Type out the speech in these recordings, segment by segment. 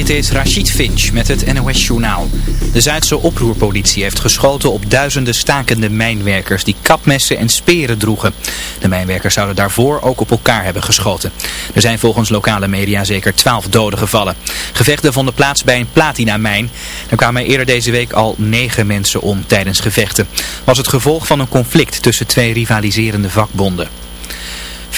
Dit is Rachid Finch met het NOS Journaal. De Zuidse oproerpolitie heeft geschoten op duizenden stakende mijnwerkers die kapmessen en speren droegen. De mijnwerkers zouden daarvoor ook op elkaar hebben geschoten. Er zijn volgens lokale media zeker twaalf doden gevallen. Gevechten vonden plaats bij een platinamijn. Er kwamen eerder deze week al negen mensen om tijdens gevechten. Was het gevolg van een conflict tussen twee rivaliserende vakbonden.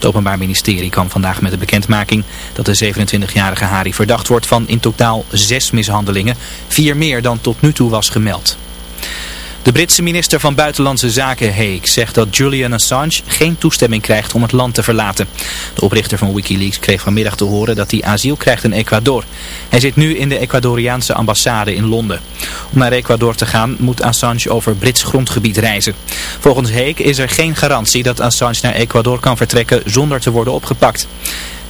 Het Openbaar Ministerie kwam vandaag met de bekendmaking dat de 27-jarige Hari verdacht wordt van in totaal zes mishandelingen, vier meer dan tot nu toe was gemeld. De Britse minister van Buitenlandse Zaken Haig zegt dat Julian Assange geen toestemming krijgt om het land te verlaten. De oprichter van Wikileaks kreeg vanmiddag te horen dat hij asiel krijgt in Ecuador. Hij zit nu in de Ecuadoriaanse ambassade in Londen. Om naar Ecuador te gaan moet Assange over Brits grondgebied reizen. Volgens Haig is er geen garantie dat Assange naar Ecuador kan vertrekken zonder te worden opgepakt.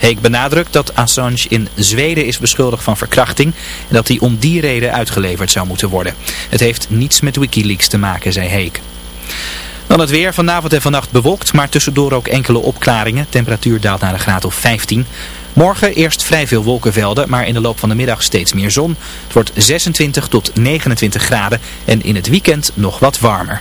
Heek benadrukt dat Assange in Zweden is beschuldigd van verkrachting en dat hij om die reden uitgeleverd zou moeten worden. Het heeft niets met Wikileaks te maken, zei Heek. Dan het weer. Vanavond en vannacht bewolkt, maar tussendoor ook enkele opklaringen. Temperatuur daalt naar een graad of 15. Morgen eerst vrij veel wolkenvelden, maar in de loop van de middag steeds meer zon. Het wordt 26 tot 29 graden en in het weekend nog wat warmer.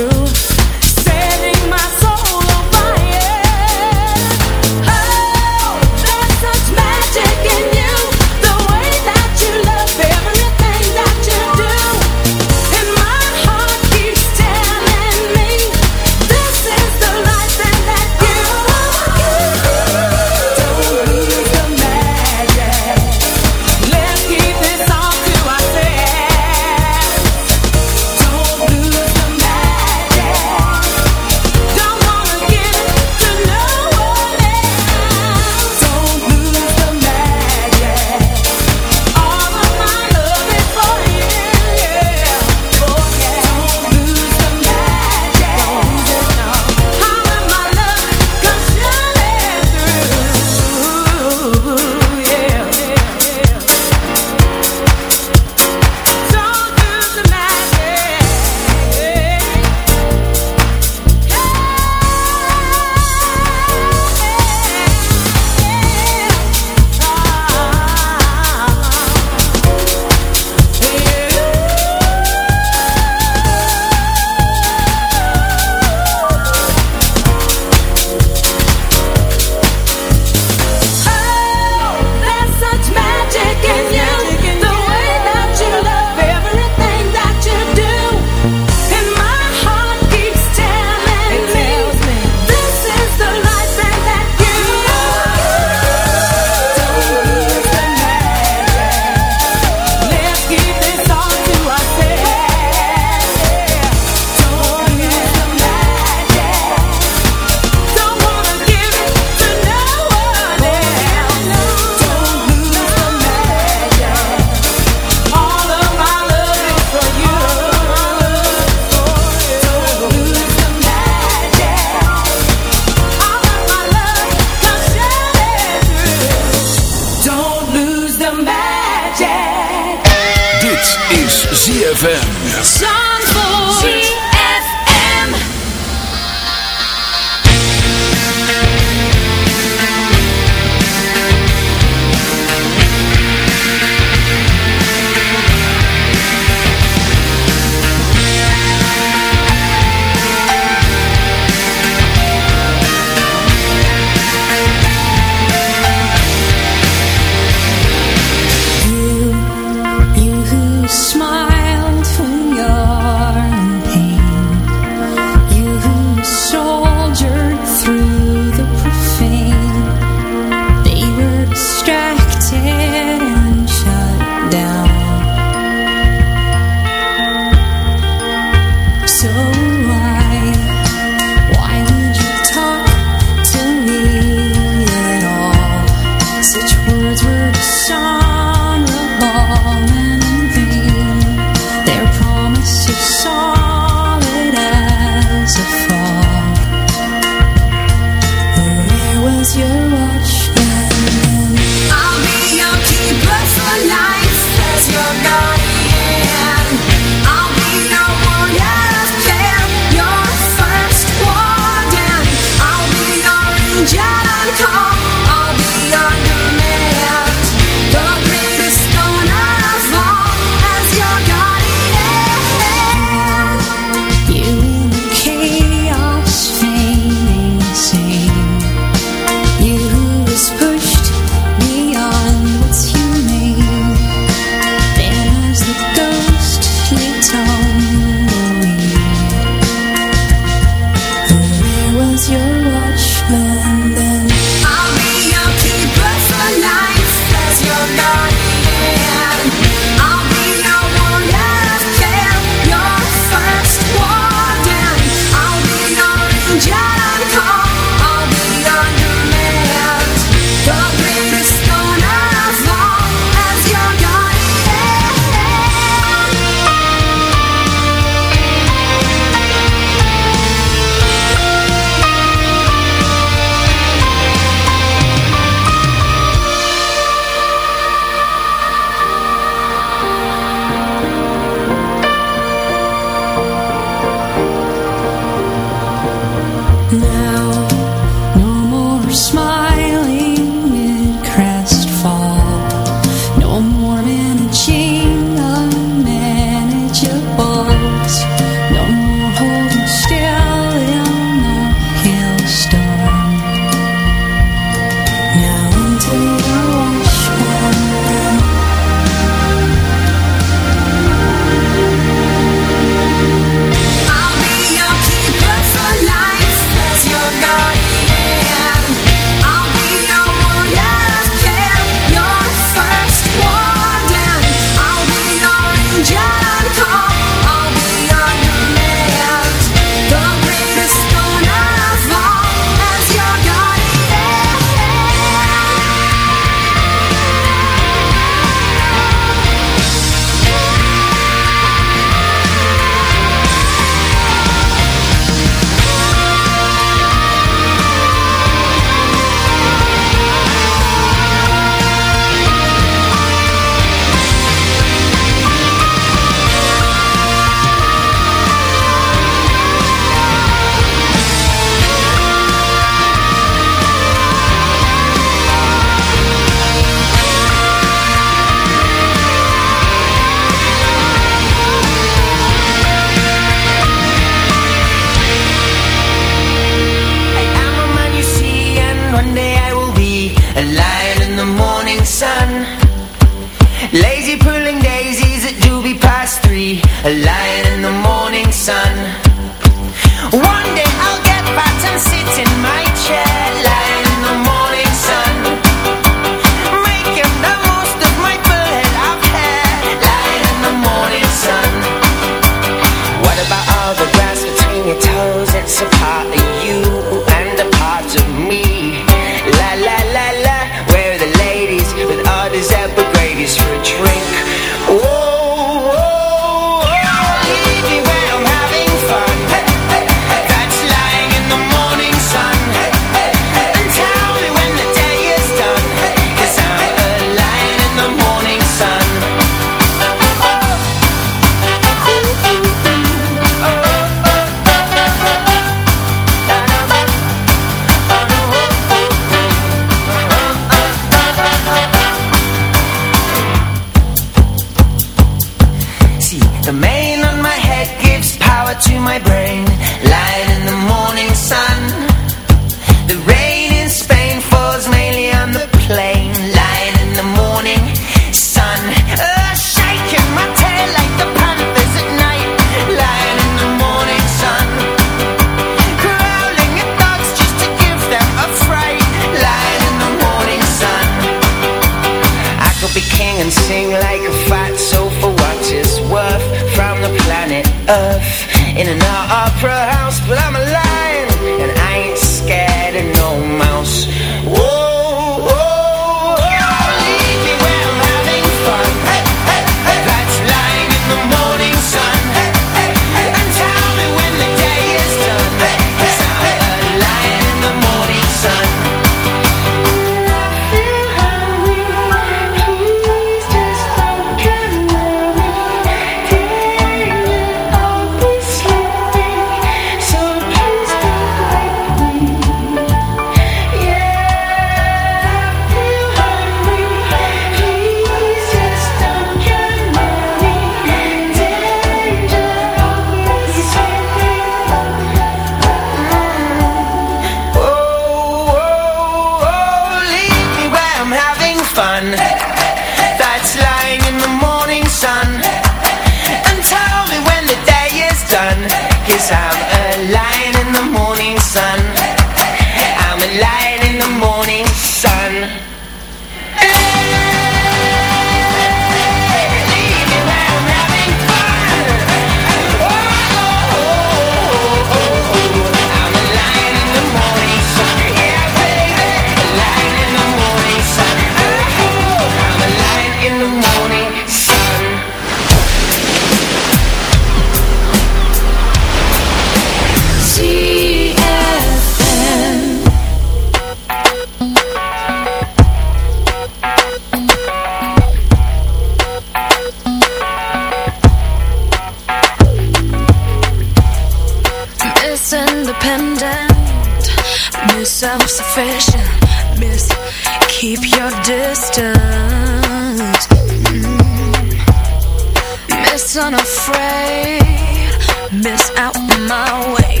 out my way.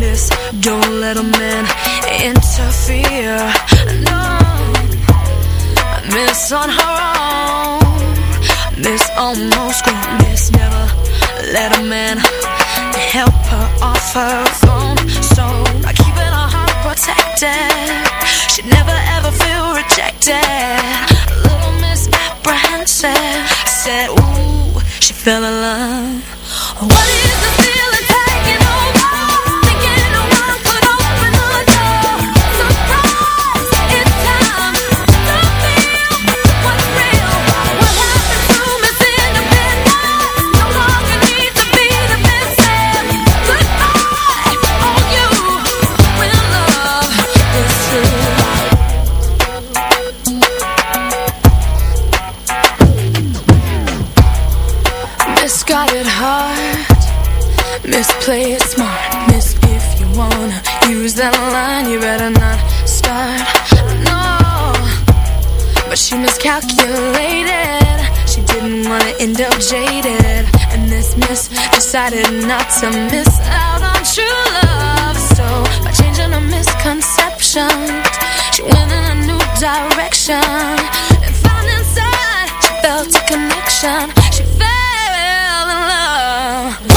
Miss, don't let a man interfere. No, miss on her own. Miss almost grown. Miss never let a man help her off her own. So keeping her heart protected, she never ever feel rejected. Little Miss apprehensive. said, Ooh, she fell in love. What is the feeling? decided not to miss out on true love. So by changing a misconception, she went in a new direction and found inside she felt a connection. She fell in love.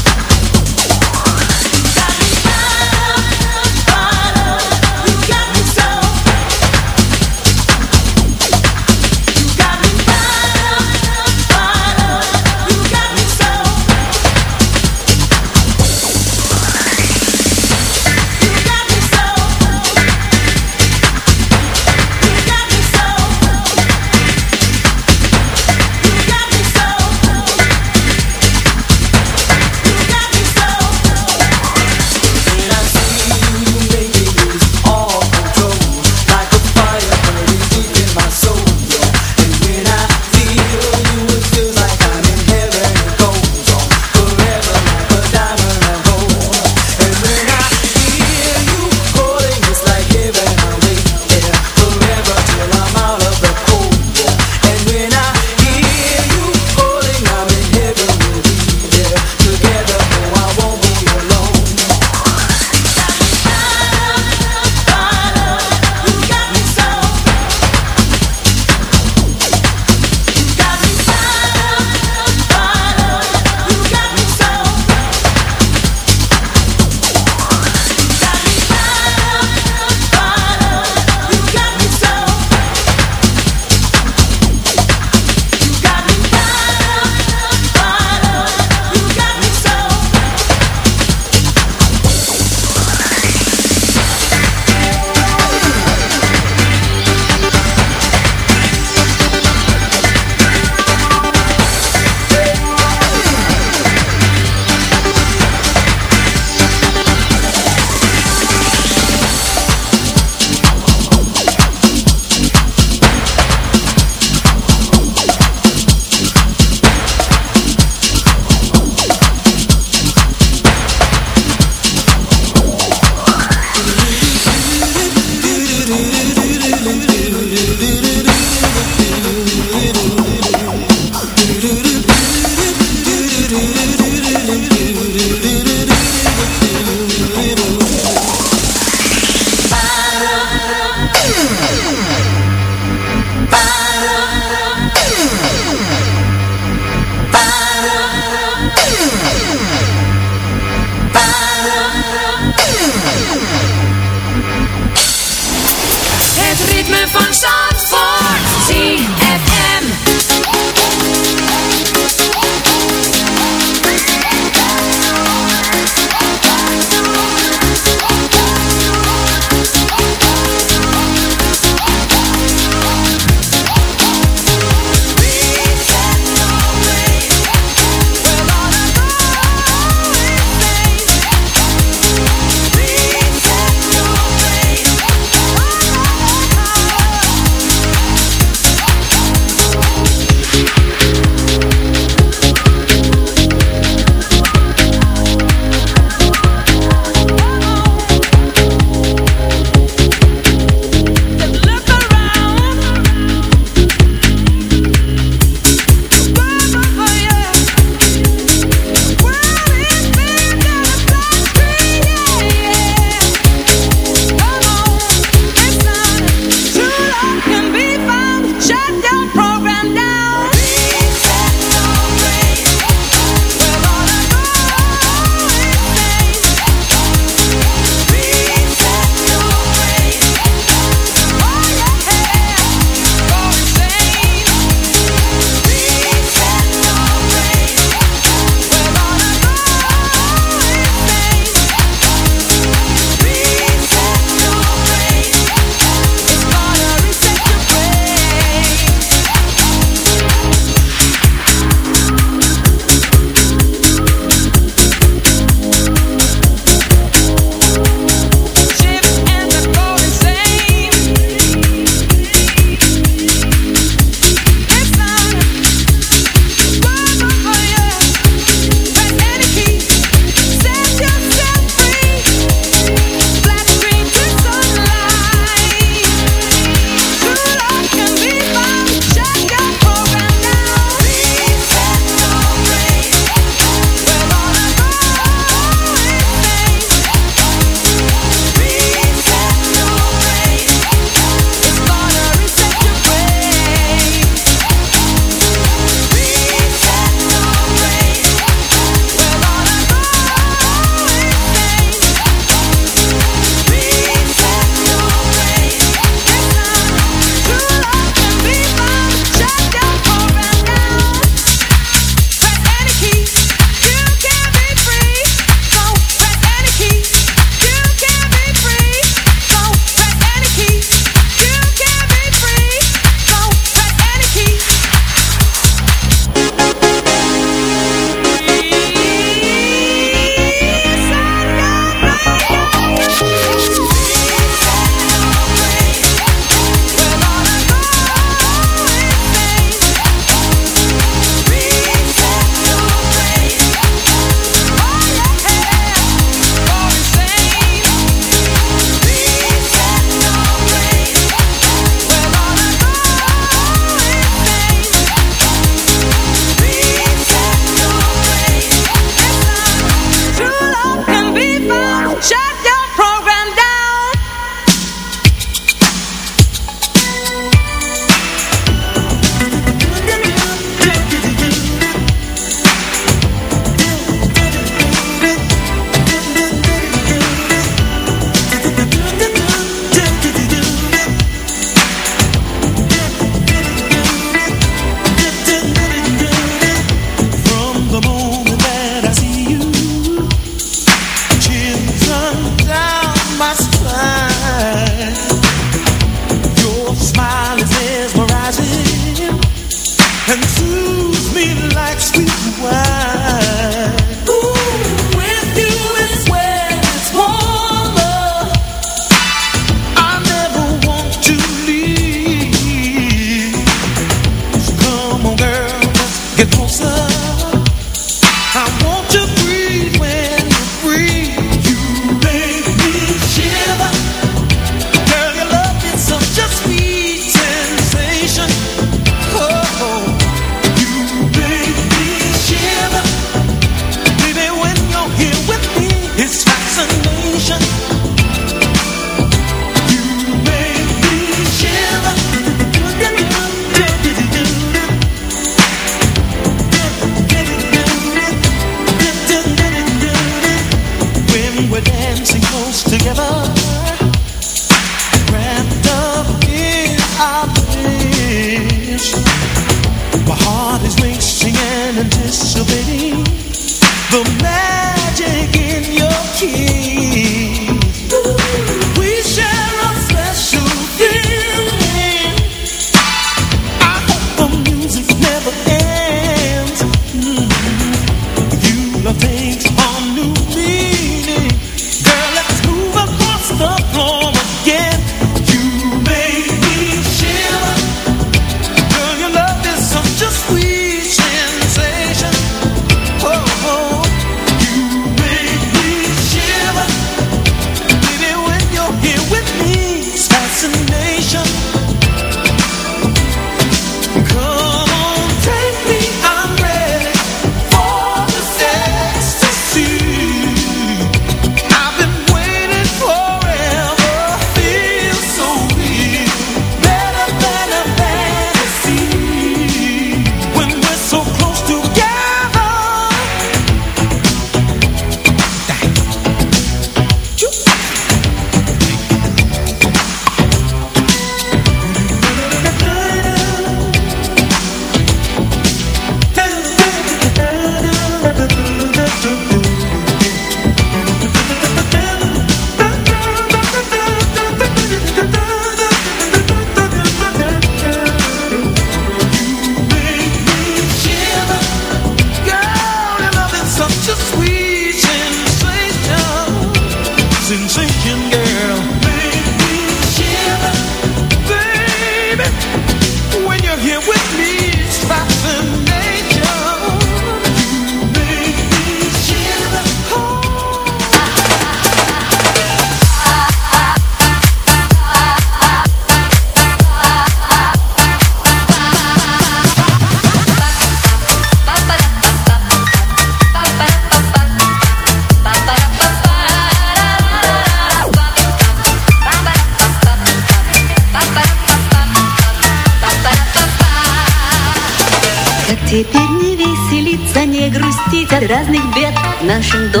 haciendo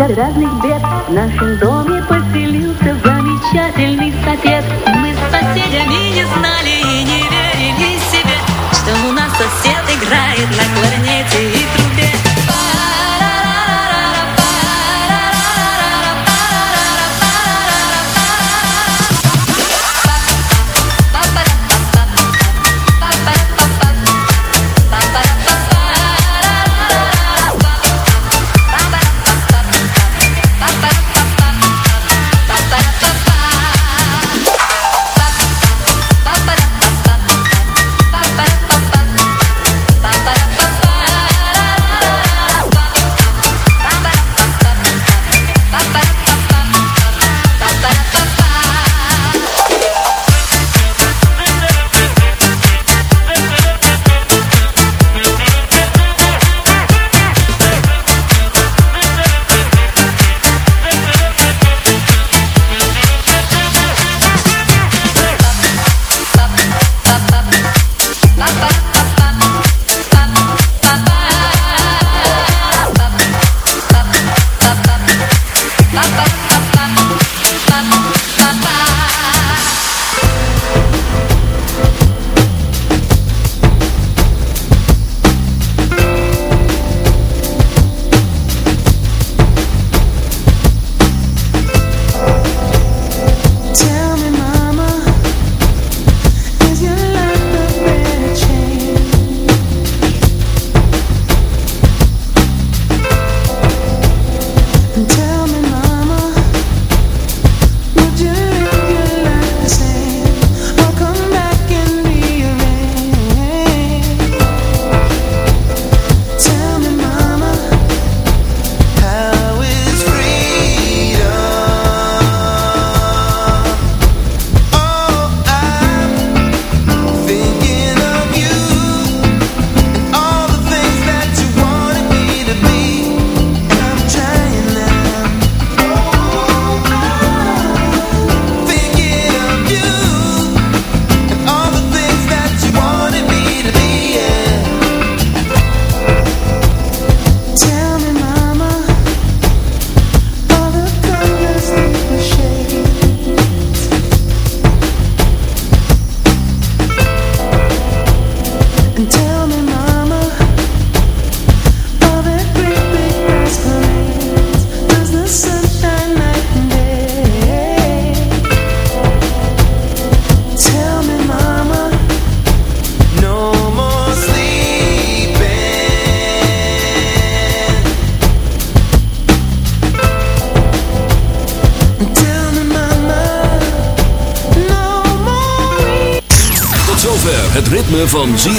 от разных бед. В нашем доме